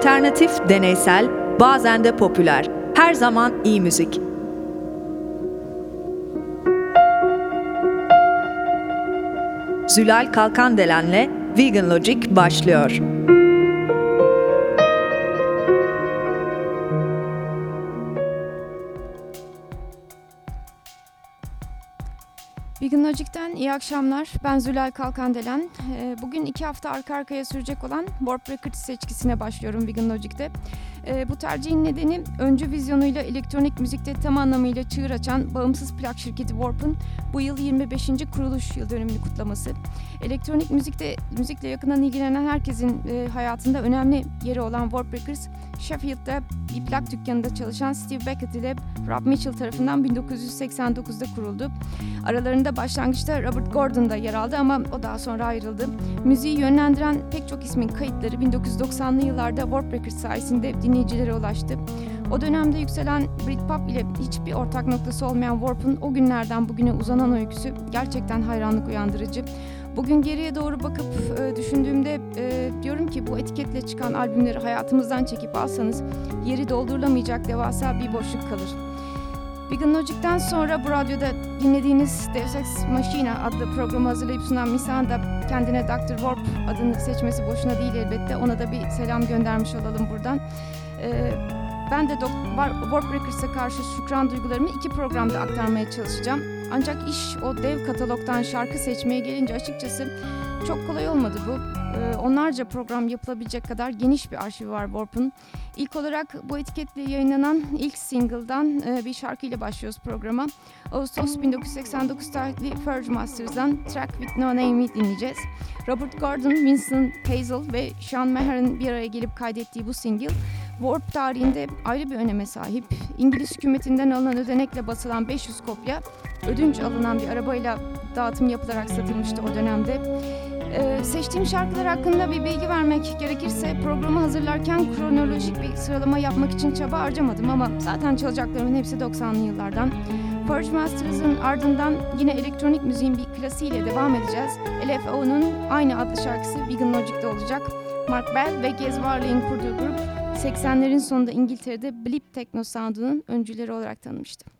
Alternatif, deneysel, bazen de popüler. Her zaman iyi müzik. Zülal Kalkandelen'le Vegan Logic başlıyor. İyi akşamlar. Ben Zülal Kalkandelen. Ee, bugün iki hafta arka arkaya sürecek olan Warp Records seçkisine başlıyorum Vegan Logic'te. Ee, bu tercihin nedeni öncü vizyonuyla elektronik müzikte tam anlamıyla çığır açan bağımsız plak şirketi Warp'ın bu yıl 25. kuruluş yıl dönümünü kutlaması. Elektronik müzikte müzikle yakından ilgilenen herkesin e, hayatında önemli yeri olan Warp Records, Sheffield'da bir plak dükkanında çalışan Steve Beckett ile Rob Mitchell tarafından 1989'da kuruldu. Aralarında başlangıçta Robert Gordon da yer aldı ama o daha sonra ayrıldı. Müziği yönlendiren pek çok ismin kayıtları 1990'lı yıllarda Warp Records sayesinde dinleyicilere ulaştı. O dönemde yükselen Britpop ile hiçbir ortak noktası olmayan Warp'un o günlerden bugüne uzanan öyküsü gerçekten hayranlık uyandırıcı. Bugün geriye doğru bakıp e, düşündüğümde e, diyorum ki bu etiketle çıkan albümleri hayatımızdan çekip alsanız yeri doldurulamayacak devasa bir boşluk kalır. Vegan Logic'ten sonra bu radyoda dinlediğiniz Deus Ex Machina adlı programı hazırlayıp sunan Misan da kendine Dr. Warp adını seçmesi boşuna değil elbette. Ona da bir selam göndermiş olalım buradan. Ee, ben de Warp Records'a karşı şükran duygularımı iki programda aktarmaya çalışacağım. Ancak iş o dev katalogdan şarkı seçmeye gelince açıkçası çok kolay olmadı bu. Ee, onlarca program yapılabilecek kadar geniş bir arşivi var Warp'un. İlk olarak bu etiketle yayınlanan ilk single'dan e, bir şarkıyla başlıyoruz programa. Ağustos 1989 tarihli Ferg Masters'dan Track With No Name'i dinleyeceğiz. Robert Gordon, Vincent Hazel ve Sean Maher'ın bir araya gelip kaydettiği bu single Warp tarihinde ayrı bir öneme sahip. İngiliz hükümetinden alınan ödenekle basılan 500 kopya ödünç alınan bir arabayla dağıtım yapılarak satılmıştı o dönemde. Ee, seçtiğim şarkılar hakkında bir bilgi vermek gerekirse programı hazırlarken kronolojik bir sıralama yapmak için çaba harcamadım ama zaten çalacaklarımın hepsi 90'lı yıllardan. Purge Masters'ın ardından yine elektronik müziğin bir klasiğiyle devam edeceğiz. LFO'nun aynı adlı şarkısı Vegan Logic'te olacak. Mark Bell ve Gez Varley'in kurduğu grup 80'lerin sonunda İngiltere'de Blip Techno sound'unun öncüleri olarak tanımıştı.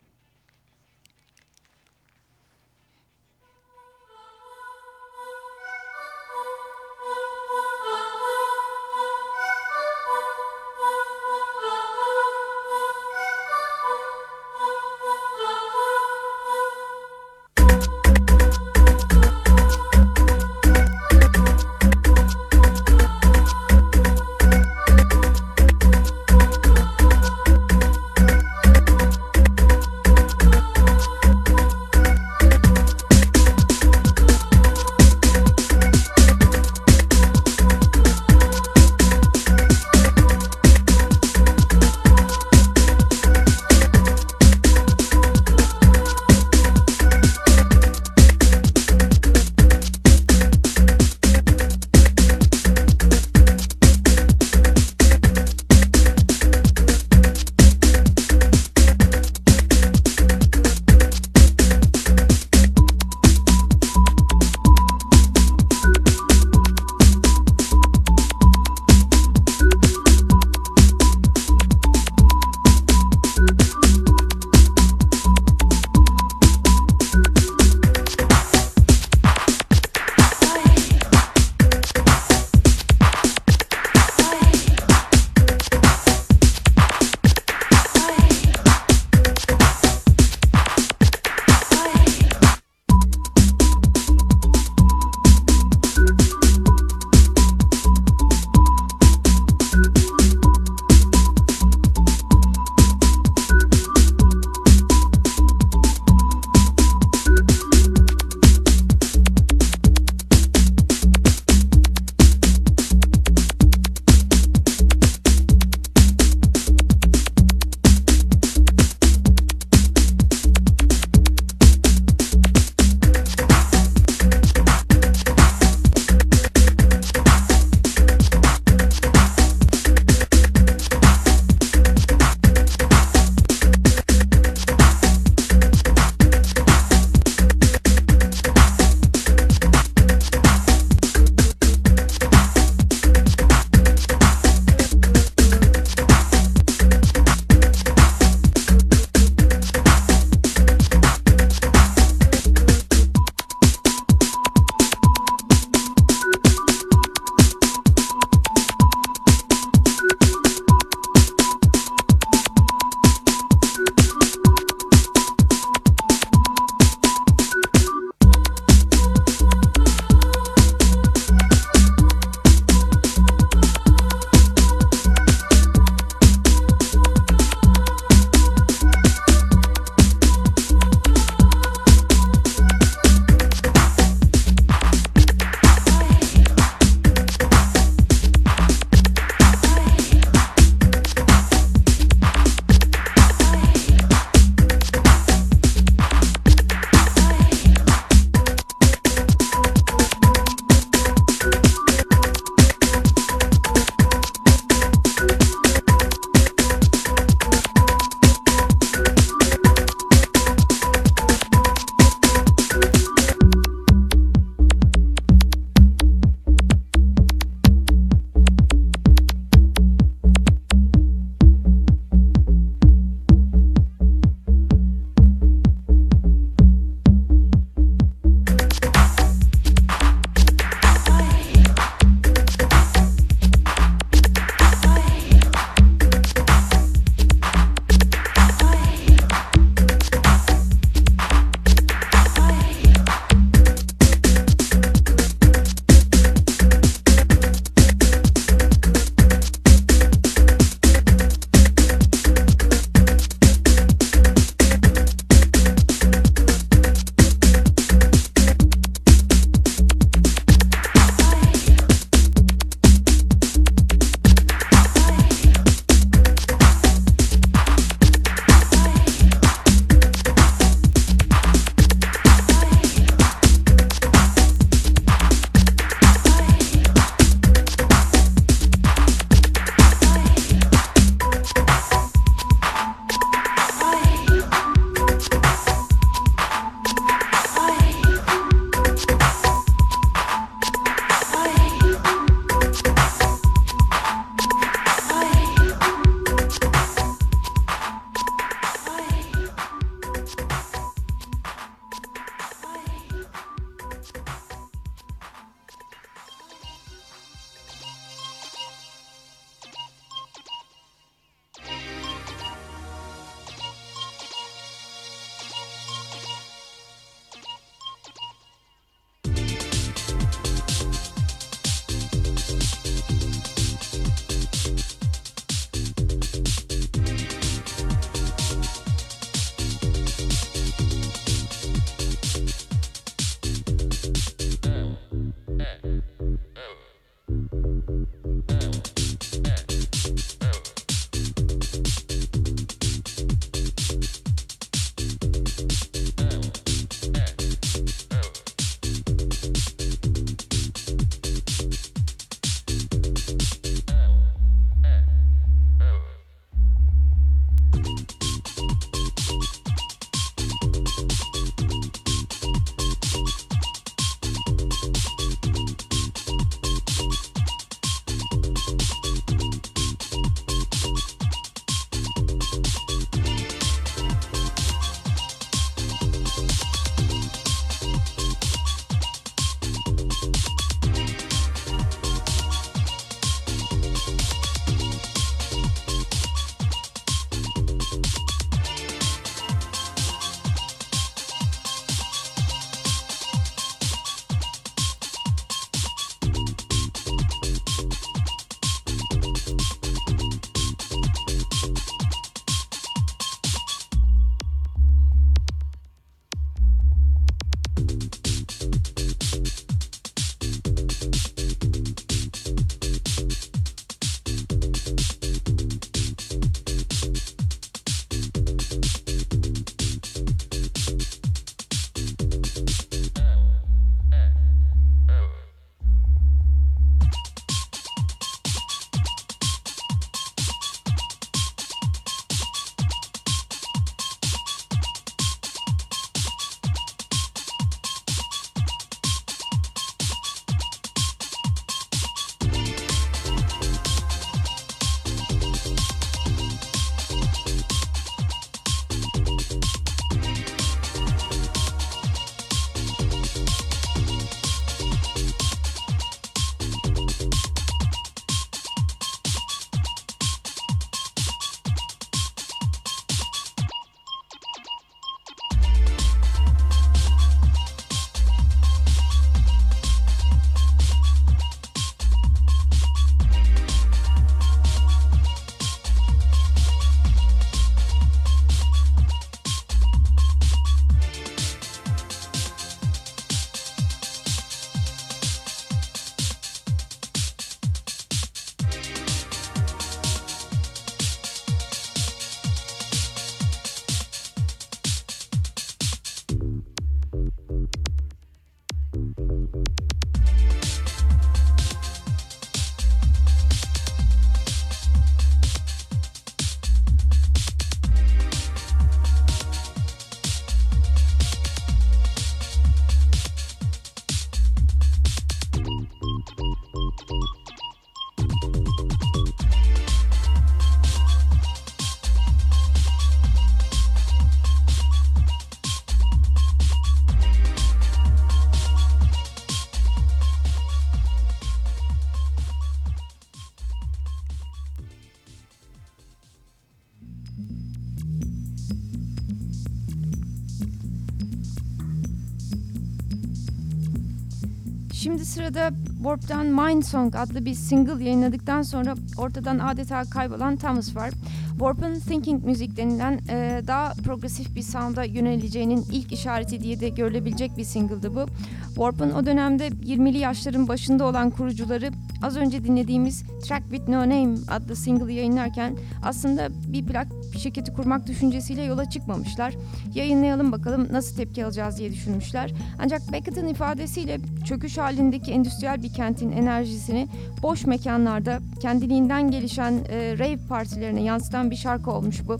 Şimdi sırada Warp'tan Mind Song adlı bir single yayınladıktan sonra ortadan adeta kaybolan Thomas var. Warp'ın Thinking Music denilen e, daha progresif bir sound'a yöneleceğinin ilk işareti diye de görülebilecek bir single'dı bu. Warp'ın o dönemde 20'li yaşların başında olan kurucuları az önce dinlediğimiz Track With No Name adlı single yayınlarken aslında bir plak şirketi kurmak düşüncesiyle yola çıkmamışlar. Yayınlayalım bakalım nasıl tepki alacağız diye düşünmüşler. Ancak Beckett'in ifadesiyle çöküş halindeki endüstriyel bir kentin enerjisini boş mekanlarda kendiliğinden gelişen e, rave partilerine yansıtan bir şarkı olmuş bu.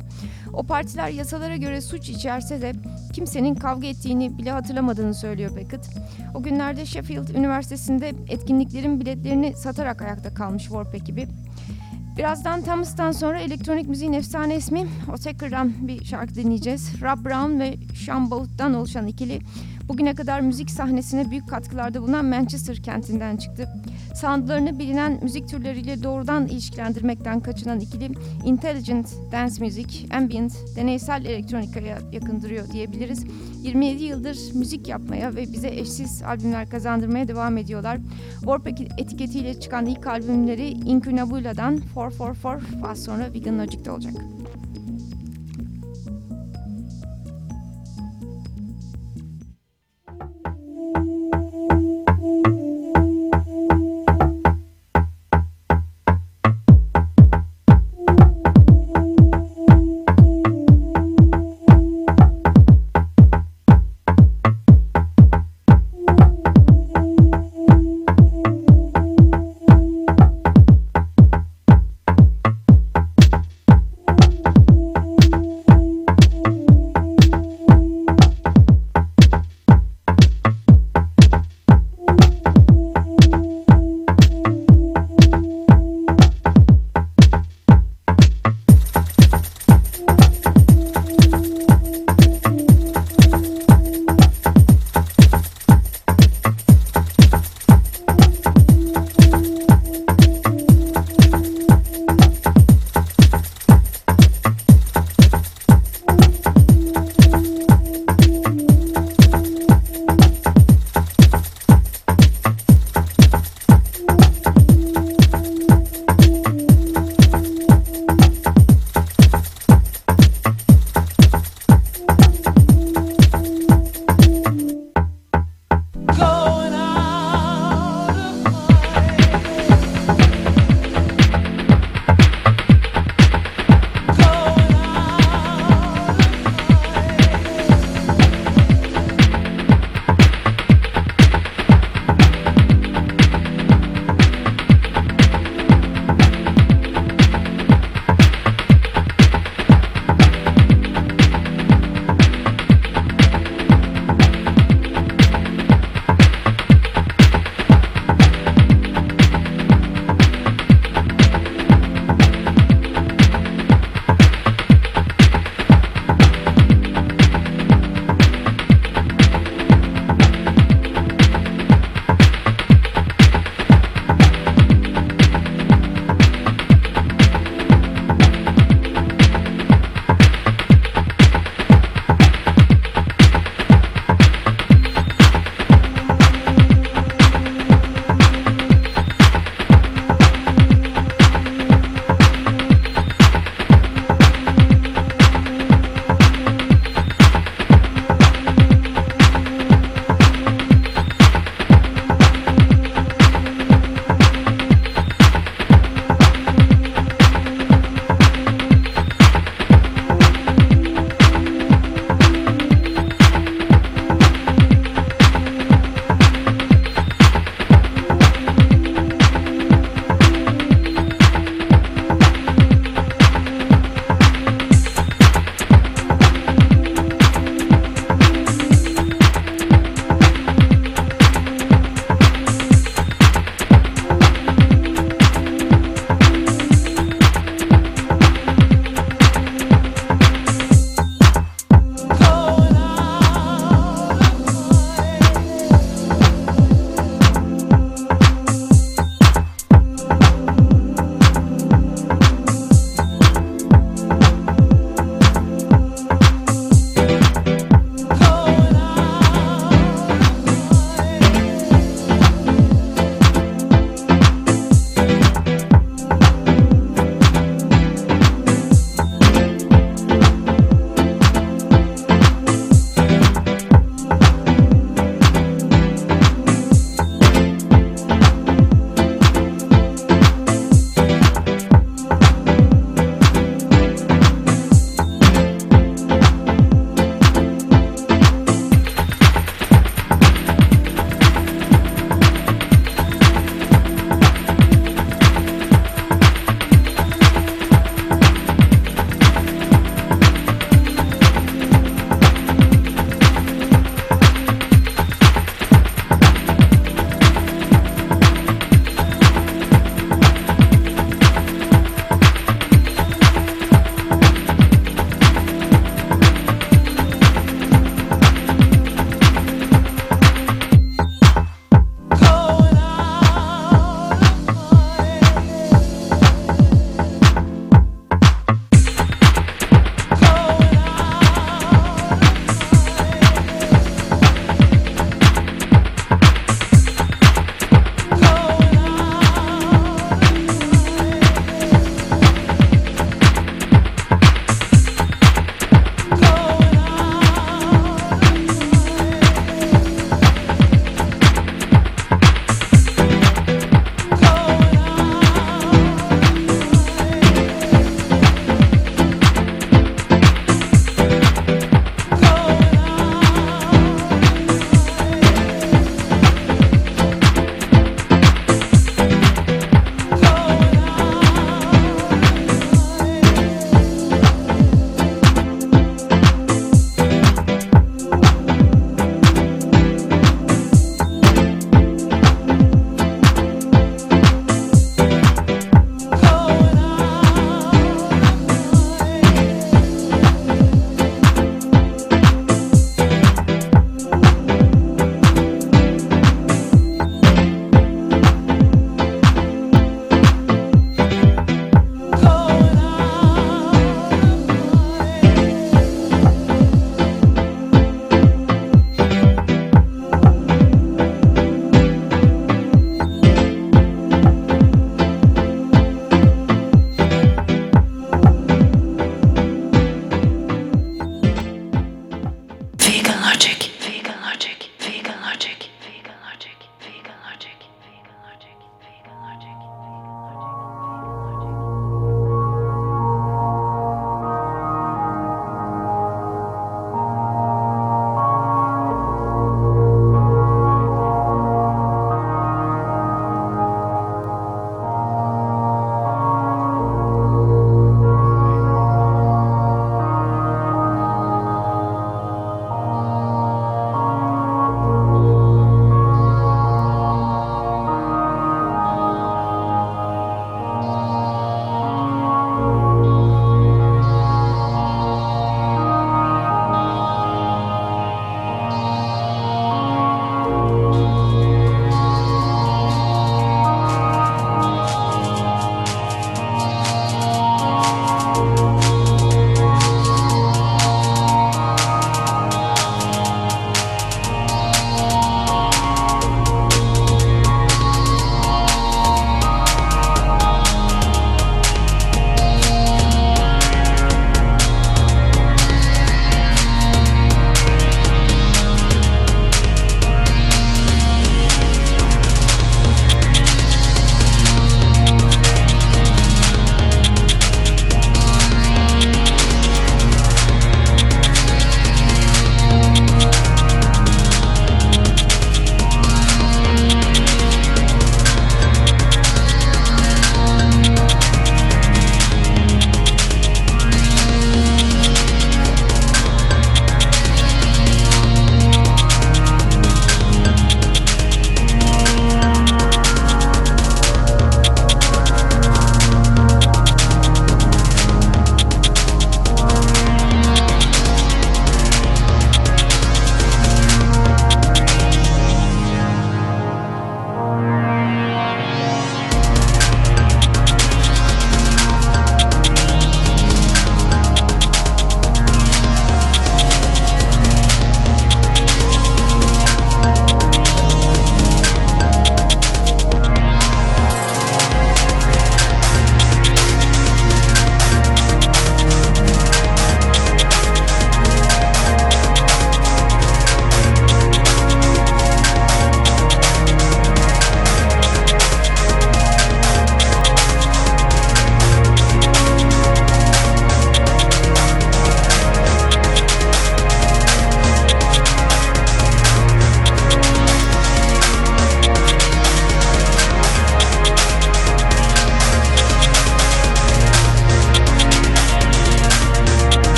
O partiler yasalara göre suç içerse de kimsenin kavga ettiğini bile hatırlamadığını söylüyor Beckett. O günlerde Sheffield Üniversitesi'nde etkinliklerin biletlerini satarak ayakta kalmış Warp ekibi. Birazdan Thomas'tan sonra elektronik müziğin efsane ismi Otaker'dan bir şarkı dinleyeceğiz. Rob Brown ve Sean Boat'tan oluşan ikili bugüne kadar müzik sahnesine büyük katkılarda bulunan Manchester kentinden çıktı. Soundlarını bilinen müzik türleriyle doğrudan ilişkilendirmekten kaçınan ikili intelligent dance müzik, ambient, deneysel elektronikaya yakındırıyor diyebiliriz. 27 yıldır müzik yapmaya ve bize eşsiz albümler kazandırmaya devam ediyorlar. Warp etiketiyle çıkan ilk albümleri Incunabula'dan 444 az sonra Vegan Logic'te olacak.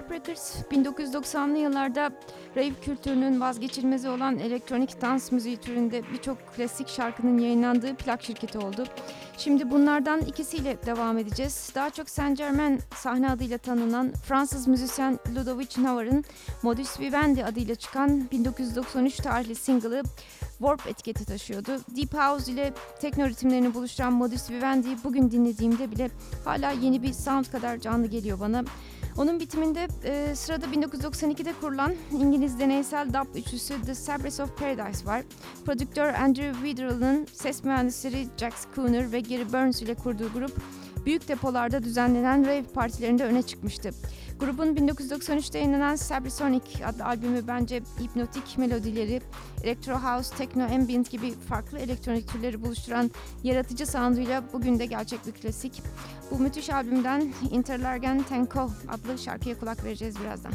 Warp Records 1990'lı yıllarda rave kültürünün vazgeçilmezi olan elektronik dans müziği türünde birçok klasik şarkının yayınlandığı plak şirketi oldu. Şimdi bunlardan ikisiyle devam edeceğiz. Daha çok Saint Germain sahne adıyla tanınan Fransız müzisyen Ludovic Navar'ın Modus Vivendi adıyla çıkan 1993 tarihli single'ı Warp etiketi taşıyordu. Deep House ile tekno ritimlerini buluşturan Modus Vivendi'yi bugün dinlediğimde bile hala yeni bir sound kadar canlı geliyor bana. Onun bitiminde e, sırada 1992'de kurulan İngiliz deneysel dub üçlüsü The Sabres of Paradise var. Prodüktör Andrew Witherell'ın ses mühendisleri Jack Schooner ve Gary Burns ile kurduğu grup büyük depolarda düzenlenen rave partilerinde öne çıkmıştı. Grubun 1993'te yayınlanan Cybersonic adlı albümü bence hipnotik melodileri, electro house, techno ambient gibi farklı elektronik türleri buluşturan yaratıcı sounduyla bugün de gerçek bir klasik. Bu müthiş albümden Interlagen Tenko adlı şarkıya kulak vereceğiz birazdan.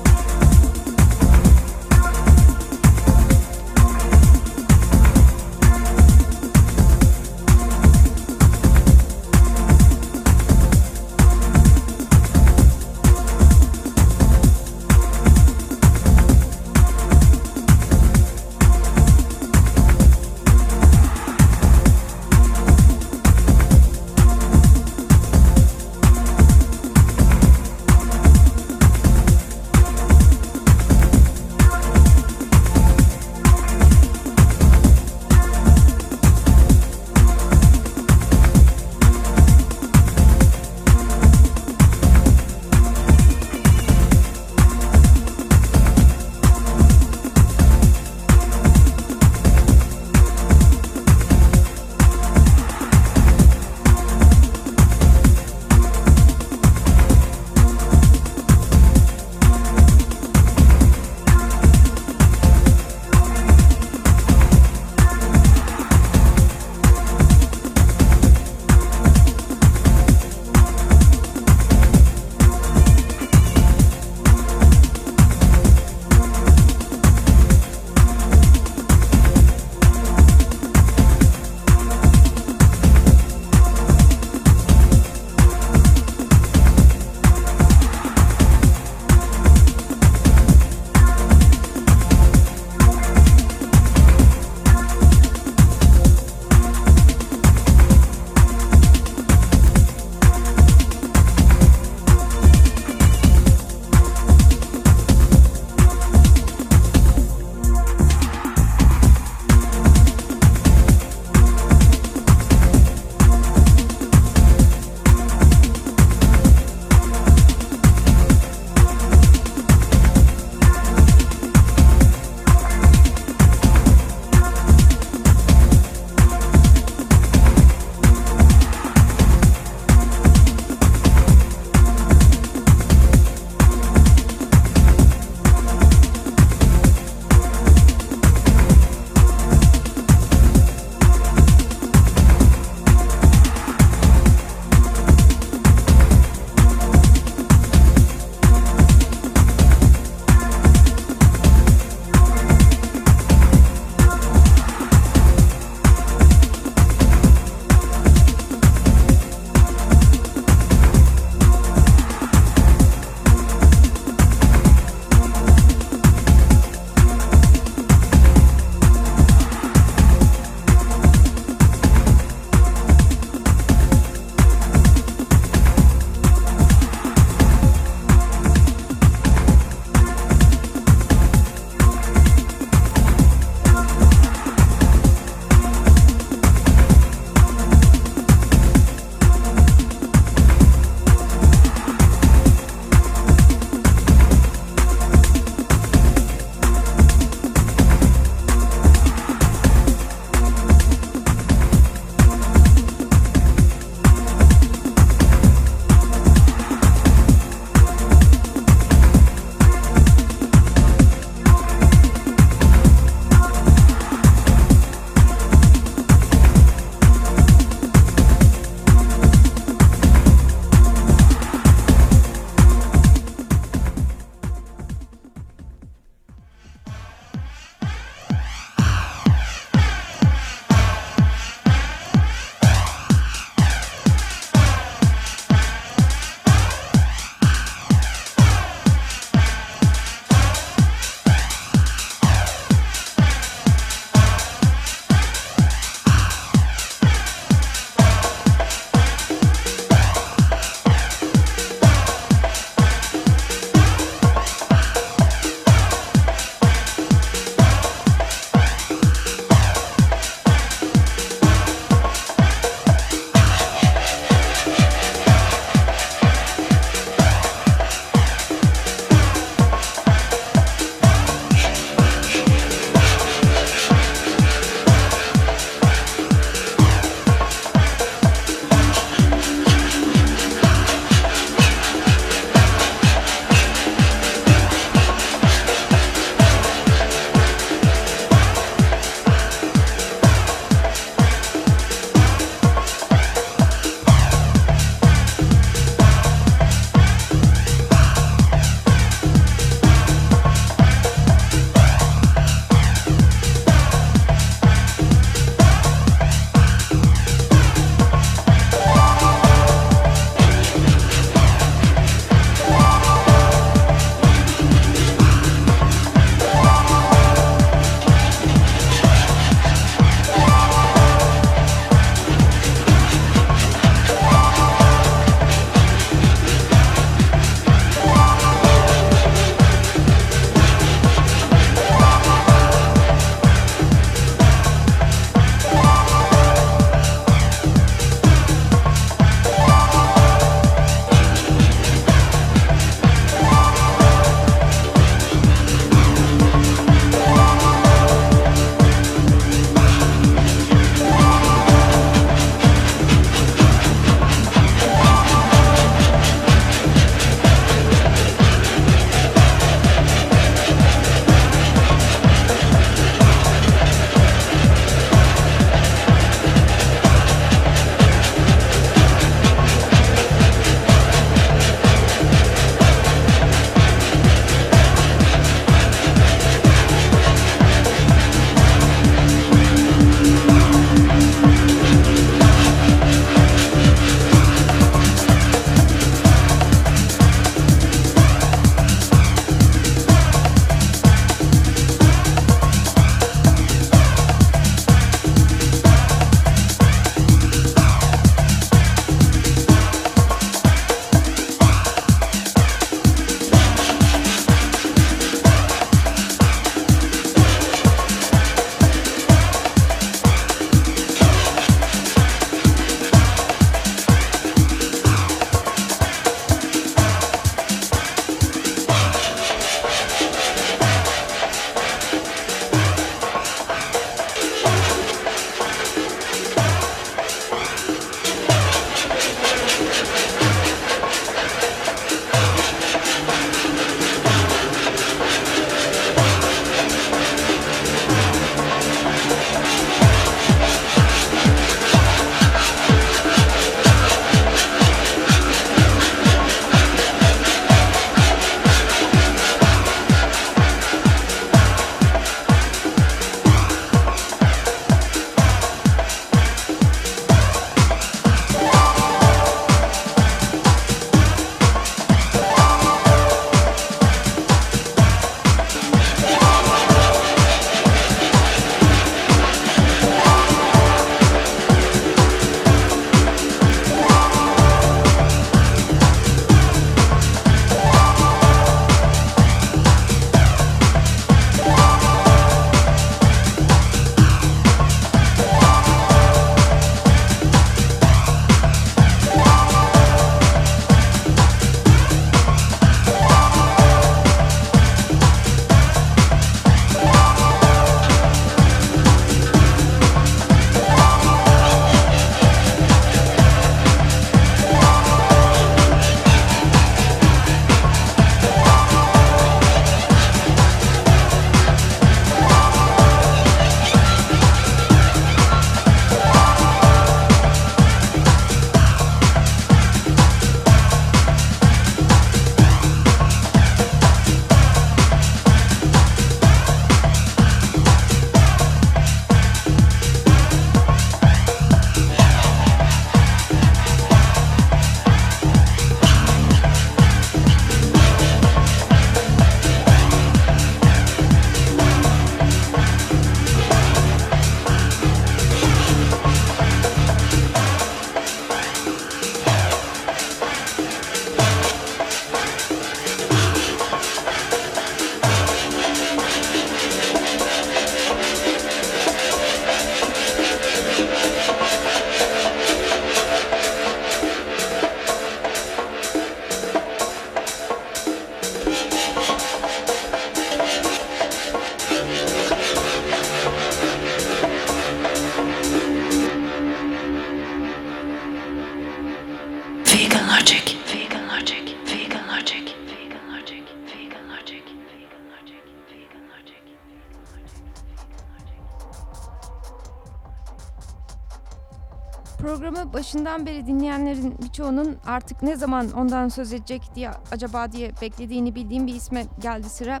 Başından beri dinleyenlerin birçoğunun artık ne zaman ondan söz edecek diye acaba diye beklediğini bildiğim bir isme geldi sıra.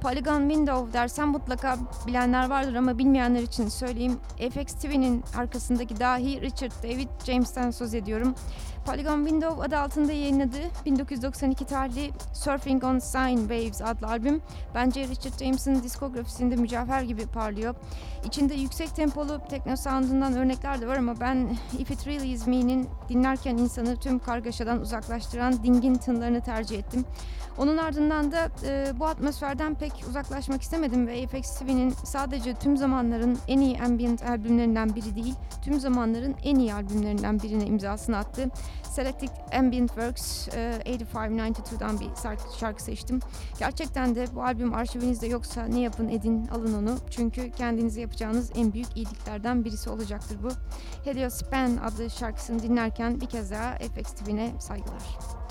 Polygon Window dersem mutlaka bilenler vardır ama bilmeyenler için söyleyeyim. FX TV'nin arkasındaki dahi Richard David James'ten söz ediyorum. Polygon Window adı altında yayınladığı 1992 tarihli Surfing on Sine Waves adlı albüm bence Richard James'in diskografisinde mücevher gibi parlıyor. İçinde yüksek tempolu tekno sound'undan örnekler de var ama ben If It Really Is Me'nin dinlerken insanı tüm kargaşadan uzaklaştıran dingin tınlarını tercih ettim. Onun ardından da e, bu atmosferden pek uzaklaşmak istemedim ve FX TV'nin sadece tüm zamanların en iyi ambient albümlerinden biri değil, tüm zamanların en iyi albümlerinden birine imzasını attı. Selected Ambient Works e, 8592'dan bir şarkı, seçtim. Gerçekten de bu albüm arşivinizde yoksa ne yapın edin alın onu. Çünkü kendinize yapacağınız en büyük iyiliklerden birisi olacaktır bu. Helios Span adlı şarkısını dinlerken bir kez daha FX TV'ne saygılar.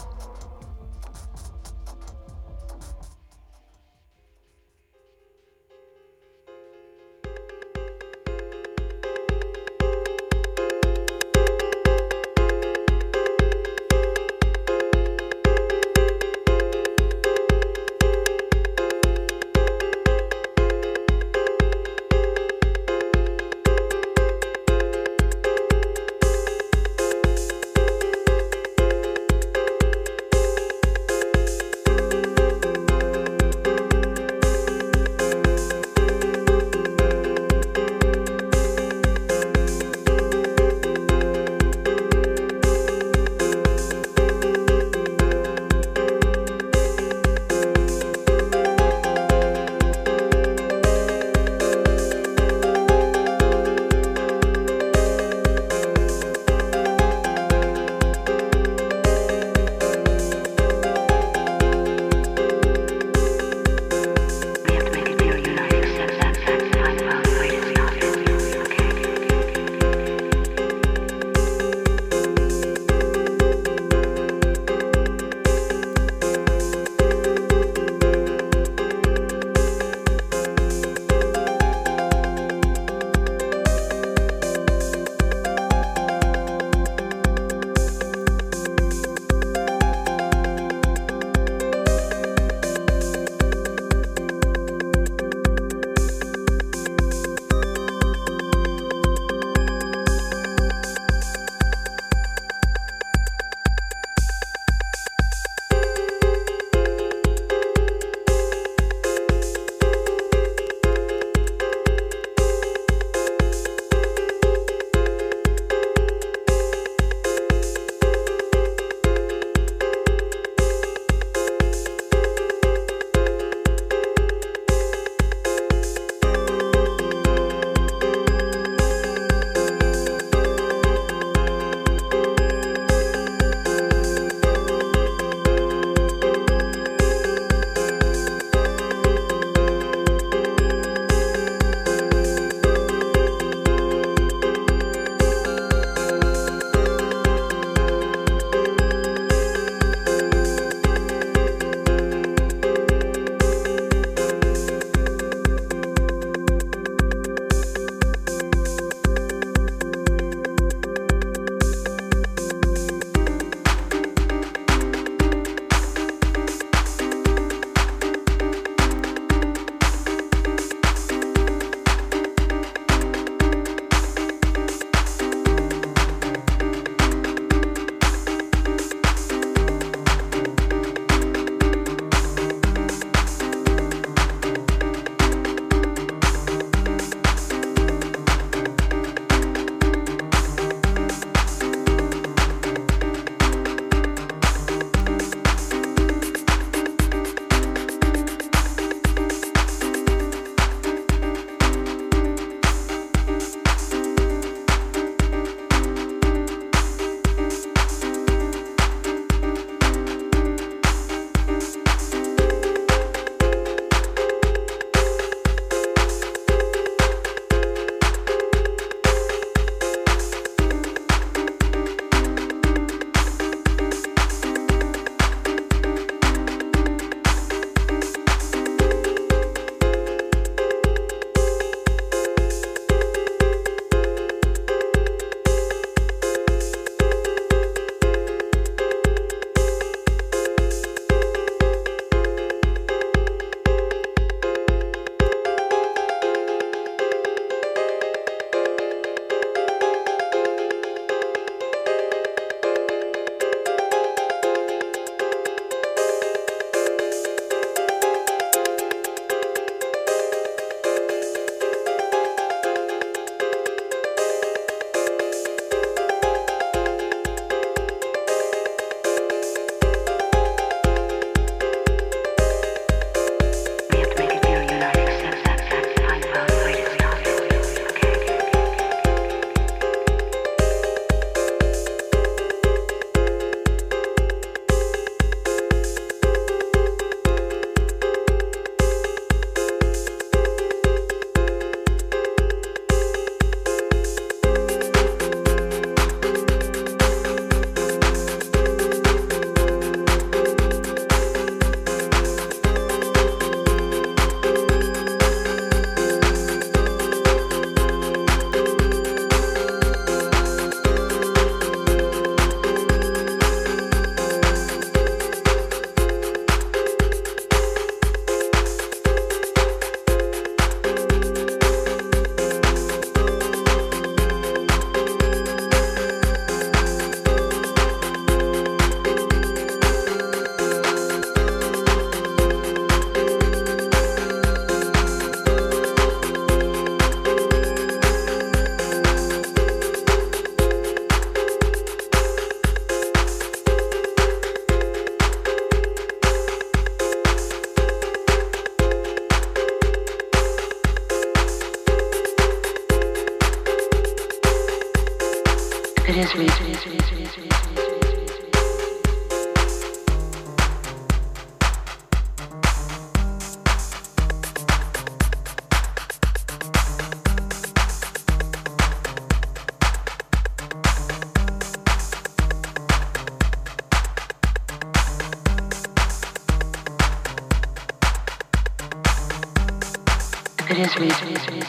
If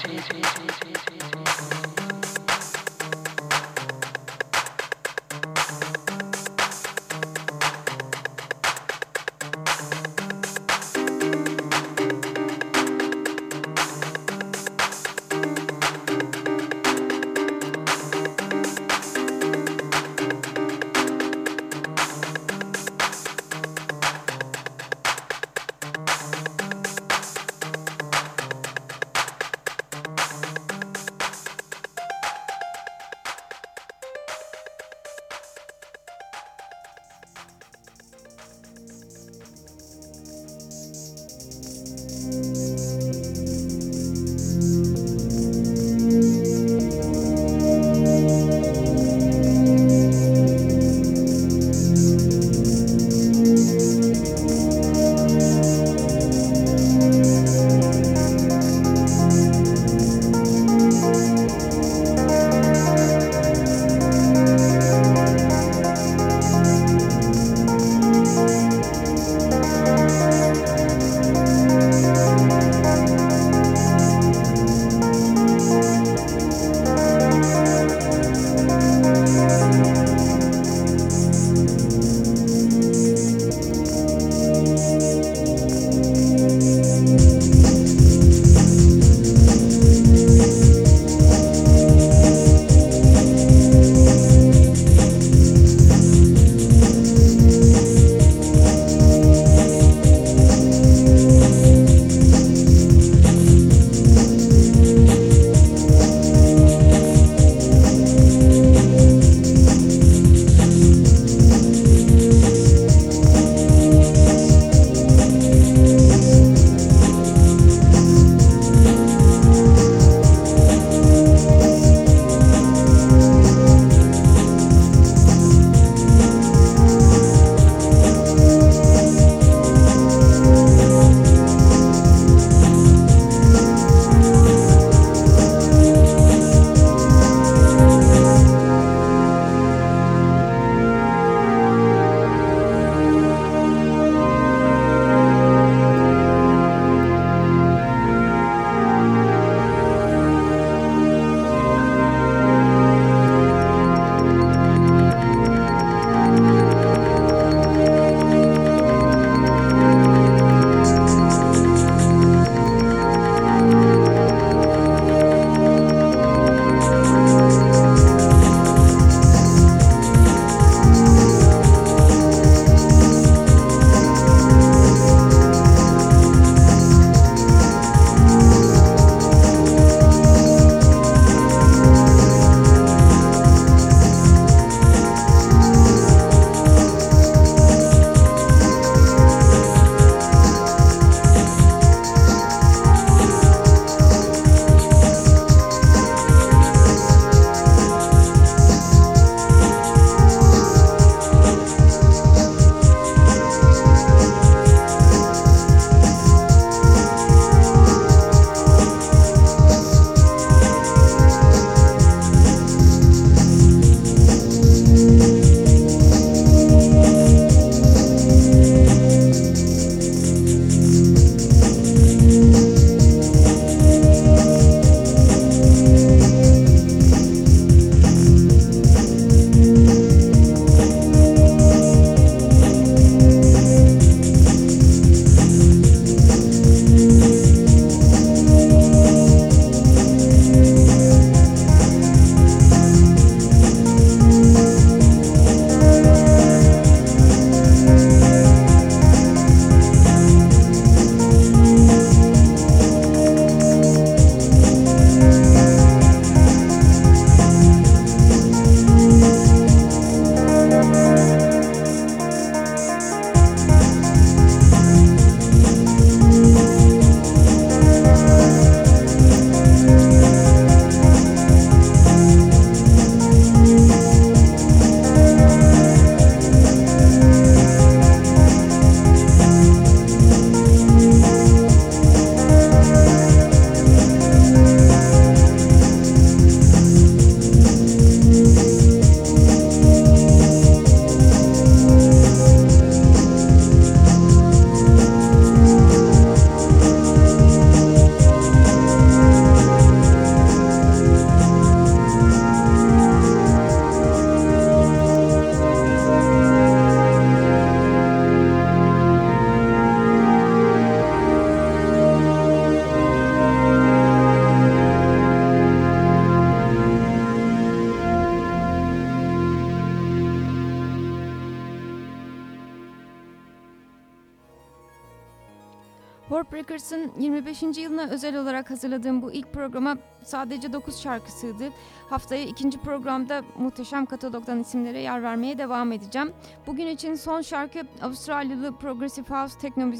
Records'ın 25. yılına özel olarak hazırladığım bu ilk programa sadece 9 şarkı sığdı. Haftaya ikinci programda muhteşem katalogdan isimlere yer vermeye devam edeceğim. Bugün için son şarkı Avustralyalı Progressive House tekno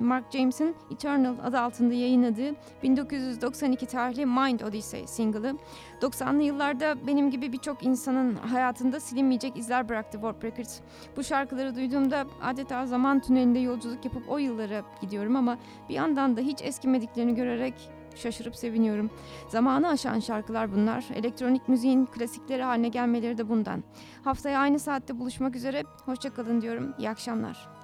Mark James'in Eternal adı altında yayınladığı 1992 tarihli Mind Odyssey single'ı. 90'lı yıllarda benim gibi birçok insanın hayatında silinmeyecek izler bıraktı Warp Records. Bu şarkıları duyduğumda adeta zaman tünelinde yolculuk yapıp o yıllara gidiyorum ama bir yandan da hiç eskimediklerini görerek şaşırıp seviniyorum. Zamanı aşan şarkılar bunlar. Elektronik müziğin klasikleri haline gelmeleri de bundan. Haftaya aynı saatte buluşmak üzere. Hoşçakalın diyorum. İyi akşamlar.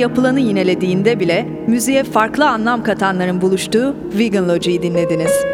Yapılanı yinelediğinde bile müziğe farklı anlam katanların buluştuğu Vegan Logic'i dinlediniz.